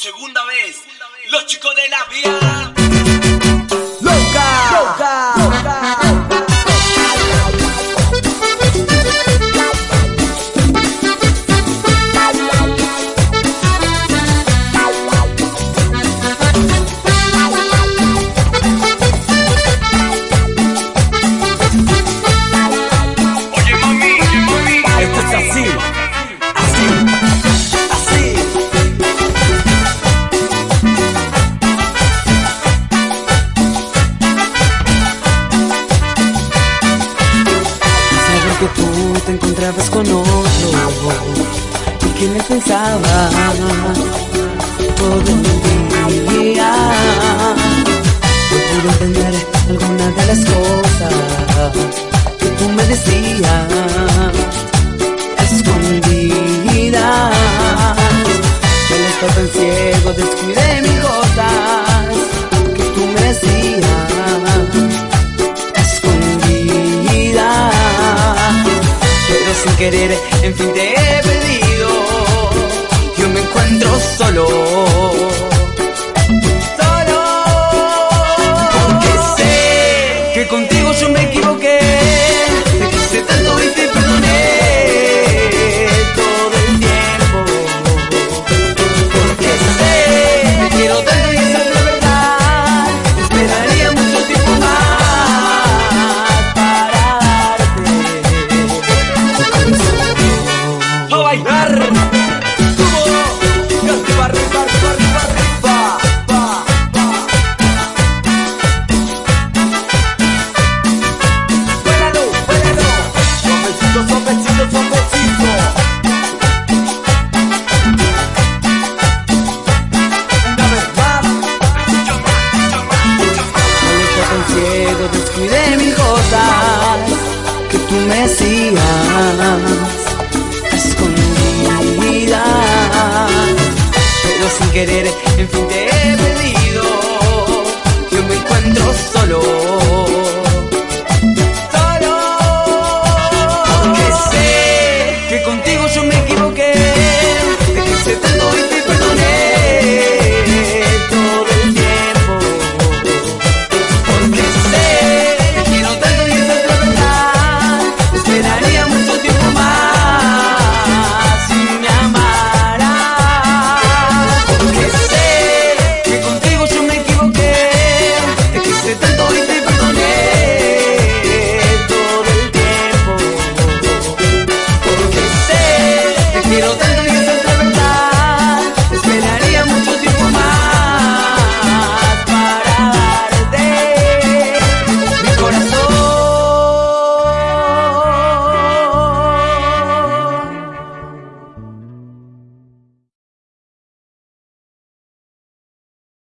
segunda vez. Los chicos de la vía. Loca, loca, encontrabas con otro y que me pensaba todo el día. No pude entender alguna de las cosas que tú me decías sin querer, en fin te he perdido. Yo me encuentro solo. Solo. Porque sé que contigo querer, en fin te he perdido. Yo me encuentro solo